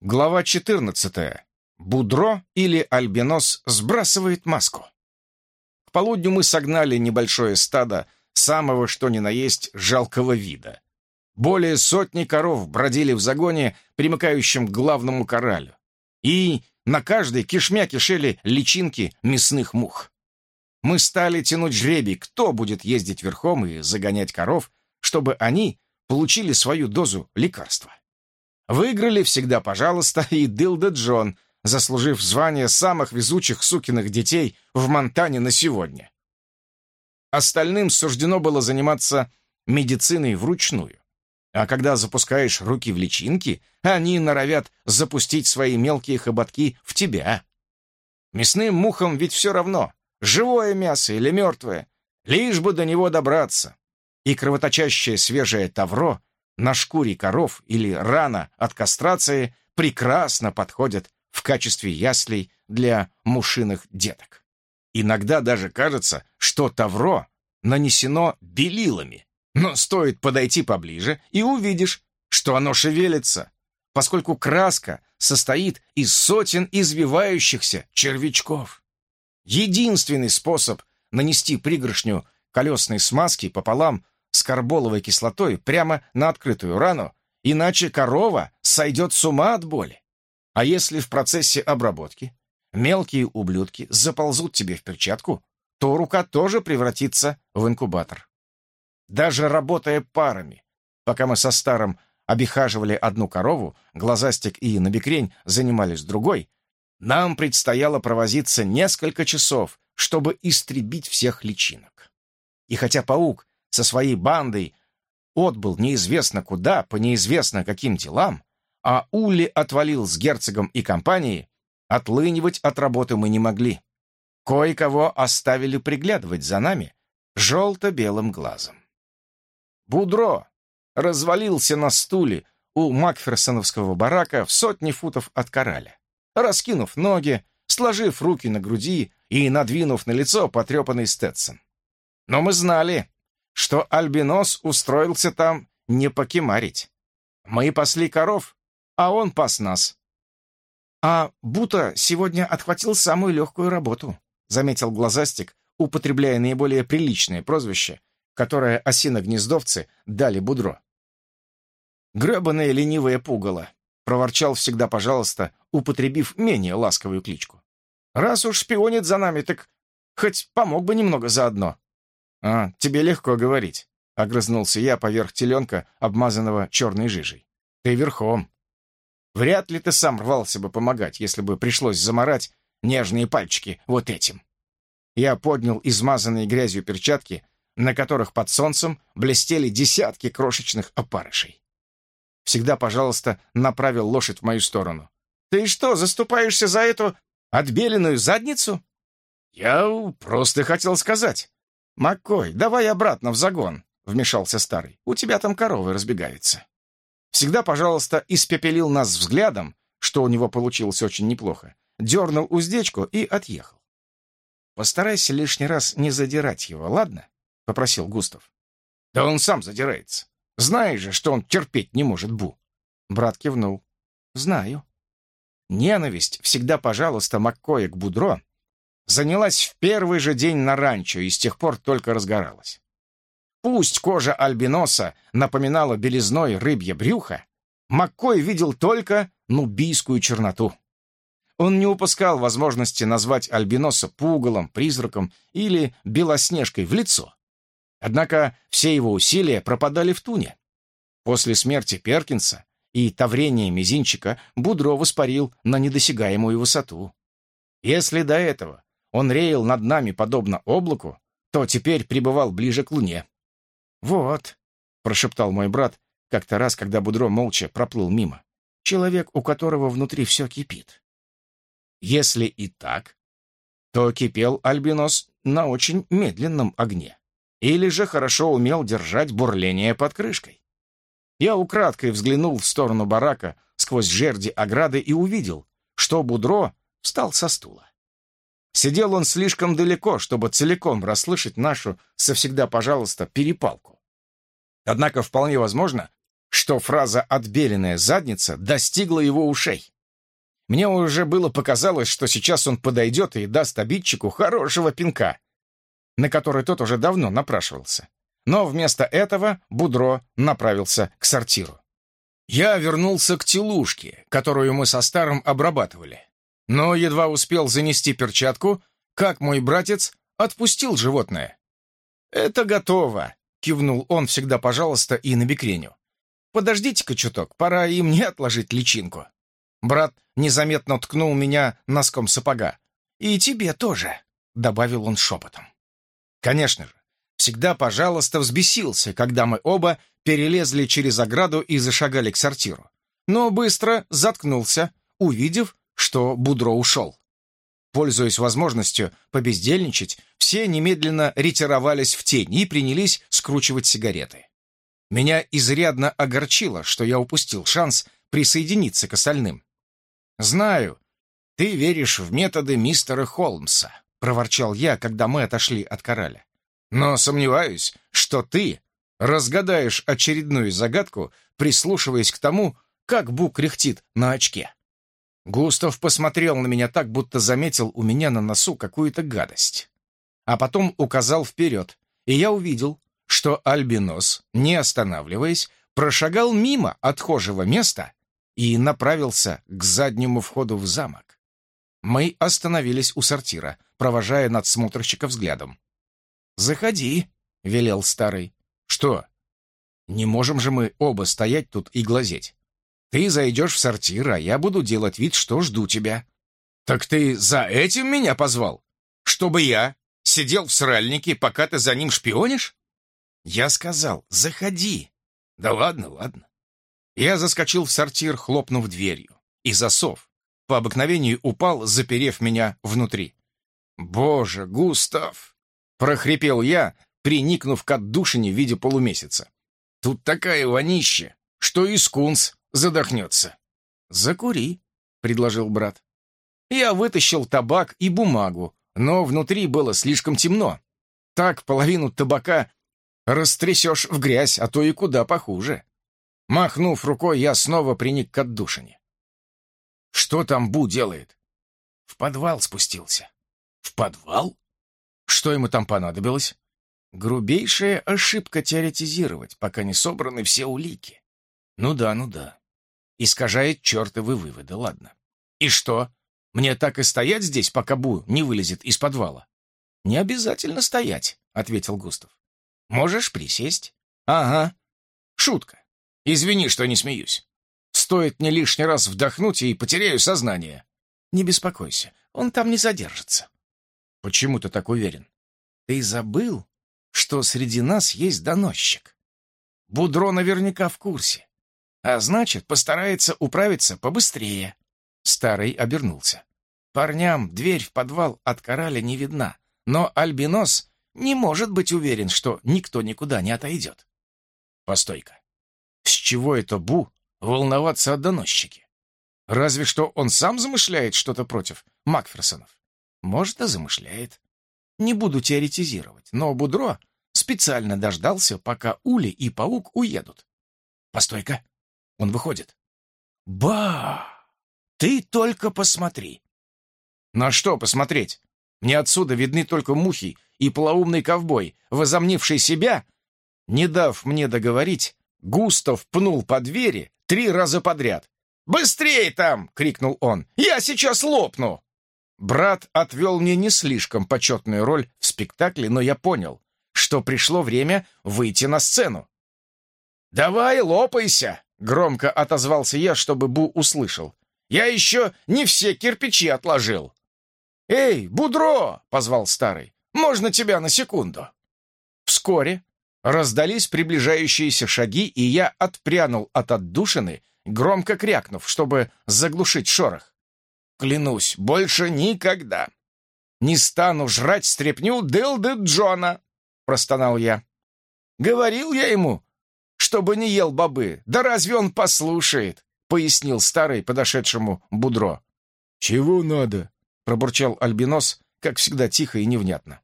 Глава 14. Будро или альбинос сбрасывает маску. К полудню мы согнали небольшое стадо самого что ни на есть жалкого вида. Более сотни коров бродили в загоне, примыкающем к главному коралю. И на каждой кишмя кишели личинки мясных мух. Мы стали тянуть жребий, кто будет ездить верхом и загонять коров, чтобы они получили свою дозу лекарства. Выиграли всегда, пожалуйста, и Дилда Джон, заслужив звание самых везучих сукиных детей в Монтане на сегодня. Остальным суждено было заниматься медициной вручную. А когда запускаешь руки в личинки, они норовят запустить свои мелкие хоботки в тебя. Мясным мухам ведь все равно, живое мясо или мертвое, лишь бы до него добраться. И кровоточащее свежее тавро на шкуре коров или рана от кастрации прекрасно подходят в качестве яслей для мушиных деток. Иногда даже кажется, что тавро нанесено белилами, но стоит подойти поближе, и увидишь, что оно шевелится, поскольку краска состоит из сотен извивающихся червячков. Единственный способ нанести пригоршню колесной смазки пополам с карболовой кислотой прямо на открытую рану, иначе корова сойдет с ума от боли. А если в процессе обработки мелкие ублюдки заползут тебе в перчатку, то рука тоже превратится в инкубатор. Даже работая парами, пока мы со старым обихаживали одну корову, глазастик и набекрень занимались другой, нам предстояло провозиться несколько часов, чтобы истребить всех личинок. И хотя паук со своей бандой отбыл неизвестно куда, по неизвестно каким делам, а Улли отвалил с герцогом и компанией, отлынивать от работы мы не могли. Кое-кого оставили приглядывать за нами желто-белым глазом. Будро развалился на стуле у Макферсоновского барака в сотни футов от кораля, раскинув ноги, сложив руки на груди и надвинув на лицо потрепанный Стетсон. Но мы знали, что Альбинос устроился там не покемарить. Мы пасли коров, а он пас нас. «А Бута сегодня отхватил самую легкую работу», — заметил Глазастик, употребляя наиболее приличное прозвище, которое осиногнездовцы дали Будро. «Гребаное ленивое пугало», — проворчал всегда пожалуйста, употребив менее ласковую кличку. «Раз уж шпионит за нами, так хоть помог бы немного заодно». «А, тебе легко говорить», — огрызнулся я поверх теленка, обмазанного черной жижей. «Ты верхом. Вряд ли ты сам рвался бы помогать, если бы пришлось заморать нежные пальчики вот этим». Я поднял измазанные грязью перчатки, на которых под солнцем блестели десятки крошечных опарышей. Всегда, пожалуйста, направил лошадь в мою сторону. «Ты что, заступаешься за эту отбеленную задницу?» «Я просто хотел сказать. «Маккой, давай обратно в загон», — вмешался старый. «У тебя там коровы разбегаются». Всегда, пожалуйста, испепелил нас взглядом, что у него получилось очень неплохо, дернул уздечку и отъехал. «Постарайся лишний раз не задирать его, ладно?» — попросил Густав. «Да он сам задирается. Знаешь же, что он терпеть не может Бу». Брат кивнул. «Знаю». Ненависть всегда, пожалуйста, Маккоя к Будро занялась в первый же день на ранчо и с тех пор только разгоралась. Пусть кожа альбиноса напоминала белизной рыбье брюхо, Маккой видел только нубийскую черноту. Он не упускал возможности назвать альбиноса пугалом, призраком или белоснежкой в лицо. Однако все его усилия пропадали в туне. После смерти Перкинса и таврения мизинчика Будро воспарил на недосягаемую высоту. Если до этого он реял над нами подобно облаку, то теперь пребывал ближе к луне. «Вот», — прошептал мой брат как-то раз, когда Будро молча проплыл мимо, «человек, у которого внутри все кипит». Если и так, то кипел Альбинос на очень медленном огне, или же хорошо умел держать бурление под крышкой. Я украдкой взглянул в сторону барака сквозь жерди ограды и увидел, что Будро встал со стула. Сидел он слишком далеко, чтобы целиком расслышать нашу «совсегда, пожалуйста» перепалку. Однако вполне возможно, что фраза «отбеленная задница» достигла его ушей. Мне уже было показалось, что сейчас он подойдет и даст обидчику хорошего пинка, на который тот уже давно напрашивался. Но вместо этого Будро направился к сортиру. Я вернулся к телушке, которую мы со старым обрабатывали. Но едва успел занести перчатку, как мой братец отпустил животное. «Это готово», — кивнул он всегда пожалуйста и на бекреню. «Подождите-ка чуток, пора и мне отложить личинку». Брат незаметно ткнул меня носком сапога. «И тебе тоже», — добавил он шепотом. Конечно же, всегда пожалуйста взбесился, когда мы оба перелезли через ограду и зашагали к сортиру. Но быстро заткнулся, увидев, что Будро ушел. Пользуясь возможностью побездельничать, все немедленно ретировались в тень и принялись скручивать сигареты. Меня изрядно огорчило, что я упустил шанс присоединиться к остальным. «Знаю, ты веришь в методы мистера Холмса», — проворчал я, когда мы отошли от кораля. «Но сомневаюсь, что ты разгадаешь очередную загадку, прислушиваясь к тому, как Бук кряхтит на очке. Густав посмотрел на меня так, будто заметил у меня на носу какую-то гадость. А потом указал вперед, и я увидел, что Альбинос, не останавливаясь, прошагал мимо отхожего места и направился к заднему входу в замок. Мы остановились у сортира, провожая надсмотрщика взглядом. «Заходи», — велел старый. «Что? Не можем же мы оба стоять тут и глазеть. Ты зайдешь в сортир, а я буду делать вид, что жду тебя». «Так ты за этим меня позвал? Чтобы я сидел в сральнике, пока ты за ним шпионишь?» Я сказал, заходи. Да ладно, ладно. Я заскочил в сортир, хлопнув дверью. И засов. По обыкновению упал, заперев меня внутри. «Боже, Густав!» — прохрипел я, приникнув к отдушине в виде полумесяца. «Тут такая вонища, что и скунс задохнется». «Закури», — предложил брат. Я вытащил табак и бумагу, но внутри было слишком темно. Так половину табака растрясешь в грязь, а то и куда похуже. Махнув рукой, я снова приник к отдушине. Что там Бу делает? В подвал спустился. В подвал? Что ему там понадобилось? Грубейшая ошибка теоретизировать, пока не собраны все улики. Ну да, ну да. Искажает чертовы выводы, ладно. И что? Мне так и стоять здесь, пока Бу не вылезет из подвала? Не обязательно стоять, ответил Густав. Можешь присесть? Ага. Шутка. Извини, что не смеюсь. Стоит мне лишний раз вдохнуть и потеряю сознание. Не беспокойся, он там не задержится. Почему ты так уверен? Ты забыл, что среди нас есть доносчик? Будро наверняка в курсе. А значит, постарается управиться побыстрее. Старый обернулся. Парням дверь в подвал от кораля не видна, но Альбинос не может быть уверен, что никто никуда не отойдет. Постой-ка. С чего это Бу волноваться о доносчике? Разве что он сам замышляет что-то против Макферсонов. Может, и замышляет. Не буду теоретизировать, но Будро специально дождался, пока Ули и Паук уедут. Постой-ка. Он выходит. Ба! Ты только посмотри. На что посмотреть? Мне отсюда видны только мухи и полоумный ковбой, возомнивший себя, не дав мне договорить, Густав пнул по двери три раза подряд. «Быстрей там!» — крикнул он. «Я сейчас лопну!» Брат отвел мне не слишком почетную роль в спектакле, но я понял, что пришло время выйти на сцену. «Давай, лопайся!» — громко отозвался я, чтобы Бу услышал. «Я еще не все кирпичи отложил!» «Эй, Будро!» — позвал старый. Можно тебя на секунду?» Вскоре раздались приближающиеся шаги, и я отпрянул от отдушины, громко крякнув, чтобы заглушить шорох. «Клянусь, больше никогда не стану жрать стряпню Дилды Джона!» — простонал я. «Говорил я ему, чтобы не ел бобы. Да разве он послушает?» — пояснил старый подошедшему Будро. «Чего надо?» — пробурчал Альбинос, как всегда тихо и невнятно.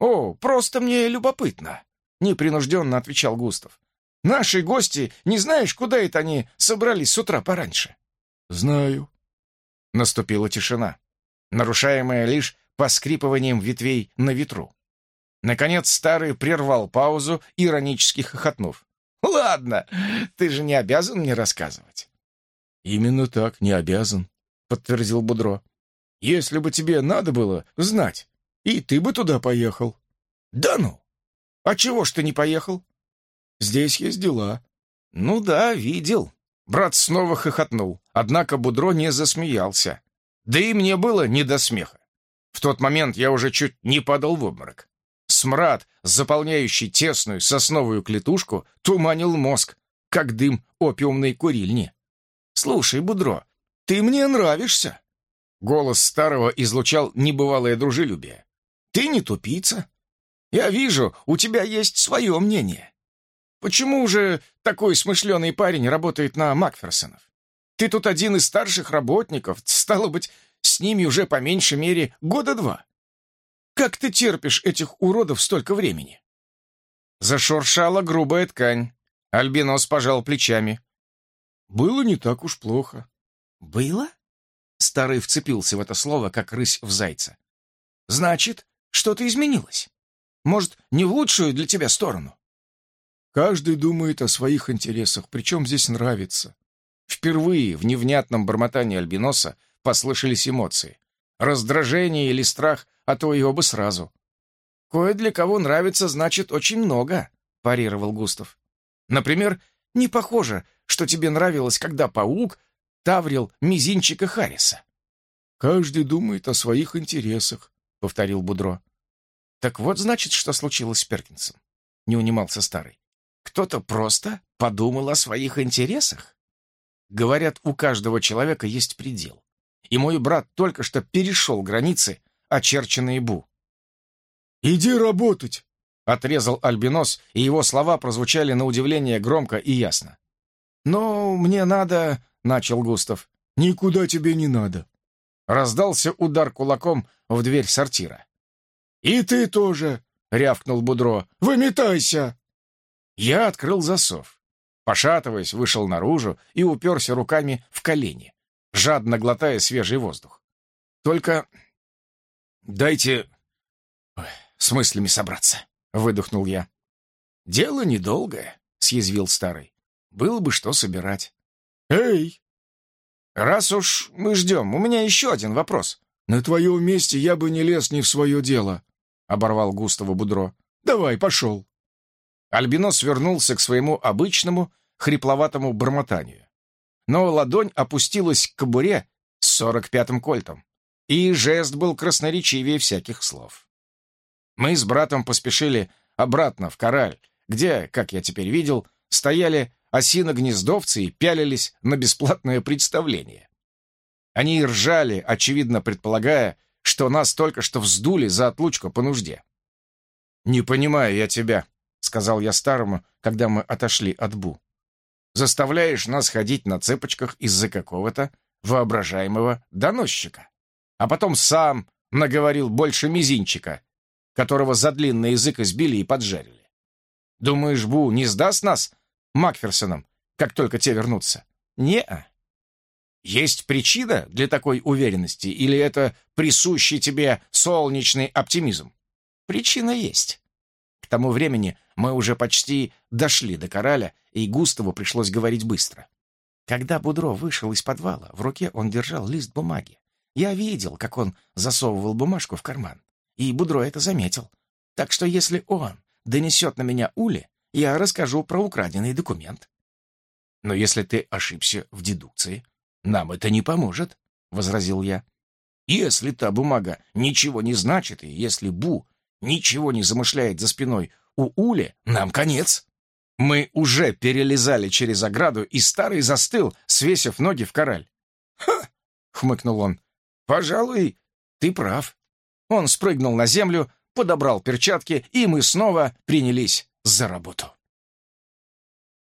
«О, просто мне любопытно», — непринужденно отвечал Густав. Наши гости, не знаешь, куда это они собрались с утра пораньше?» «Знаю». Наступила тишина, нарушаемая лишь поскрипыванием ветвей на ветру. Наконец старый прервал паузу, иронически хохотнув. «Ладно, ты же не обязан мне рассказывать». «Именно так, не обязан», — подтвердил Будро. «Если бы тебе надо было знать, и ты бы туда поехал». «Да ну! А чего ж ты не поехал?» «Здесь есть дела». «Ну да, видел». Брат снова хохотнул, однако Будро не засмеялся. Да и мне было не до смеха. В тот момент я уже чуть не падал в обморок. Смрад, заполняющий тесную сосновую клетушку, туманил мозг, как дым опиумной курильни. «Слушай, Будро, ты мне нравишься!» Голос старого излучал небывалое дружелюбие. «Ты не тупица. Я вижу, у тебя есть свое мнение. Почему же такой смышленый парень работает на Макферсонов? Ты тут один из старших работников, стало быть, с ними уже по меньшей мере года два. Как ты терпишь этих уродов столько времени?» Зашуршала грубая ткань. Альбинос пожал плечами. «Было не так уж плохо». «Было?» Старый вцепился в это слово, как рысь в зайца. «Значит, что-то изменилось. Может, не в лучшую для тебя сторону?» «Каждый думает о своих интересах, причем здесь нравится». Впервые в невнятном бормотании Альбиноса послышались эмоции. Раздражение или страх а то и оба сразу. «Кое для кого нравится, значит, очень много», — парировал Густав. «Например, не похоже, что тебе нравилось, когда паук таврил мизинчика Харриса». «Каждый думает о своих интересах», — повторил Будро. «Так вот, значит, что случилось с Перкинсом», — не унимался старый. «Кто-то просто подумал о своих интересах?» Говорят, у каждого человека есть предел. И мой брат только что перешел границы очерченные Бу. «Иди работать!» — отрезал Альбинос, и его слова прозвучали на удивление громко и ясно. «Но мне надо...» — начал Густав. «Никуда тебе не надо». Раздался удар кулаком в дверь сортира. «И ты тоже!» — рявкнул Будро. «Выметайся!» Я открыл засов. Пошатываясь, вышел наружу и уперся руками в колени, жадно глотая свежий воздух. Только «Дайте с мыслями собраться», — выдохнул я. «Дело недолгое», — съязвил старый. «Было бы что собирать». «Эй!» «Раз уж мы ждем, у меня еще один вопрос». «На твоем месте я бы не лез не в свое дело», — оборвал Густава Будро. «Давай, пошел». Альбинос вернулся к своему обычному хрипловатому бормотанию. Но ладонь опустилась к кобуре с сорок пятым кольтом и жест был красноречивее всяких слов. Мы с братом поспешили обратно в Кораль, где, как я теперь видел, стояли осиногнездовцы и пялились на бесплатное представление. Они ржали, очевидно предполагая, что нас только что вздули за отлучку по нужде. «Не понимаю я тебя», — сказал я старому, когда мы отошли от Бу. «Заставляешь нас ходить на цепочках из-за какого-то воображаемого доносчика» а потом сам наговорил больше мизинчика, которого за длинный язык избили и поджарили. Думаешь, Бу не сдаст нас Макферсонам, как только те вернутся? Не-а. Есть причина для такой уверенности, или это присущий тебе солнечный оптимизм? Причина есть. К тому времени мы уже почти дошли до Кораля, и Густаву пришлось говорить быстро. Когда Будро вышел из подвала, в руке он держал лист бумаги. Я видел, как он засовывал бумажку в карман, и Будро это заметил. Так что если он донесет на меня Ули, я расскажу про украденный документ. Но если ты ошибся в дедукции, нам это не поможет, — возразил я. Если та бумага ничего не значит, и если Бу ничего не замышляет за спиной у Ули, нам конец. Мы уже перелезали через ограду, и старый застыл, свесив ноги в кораль. «Ха!» — хмыкнул он. «Пожалуй, ты прав». Он спрыгнул на землю, подобрал перчатки, и мы снова принялись за работу.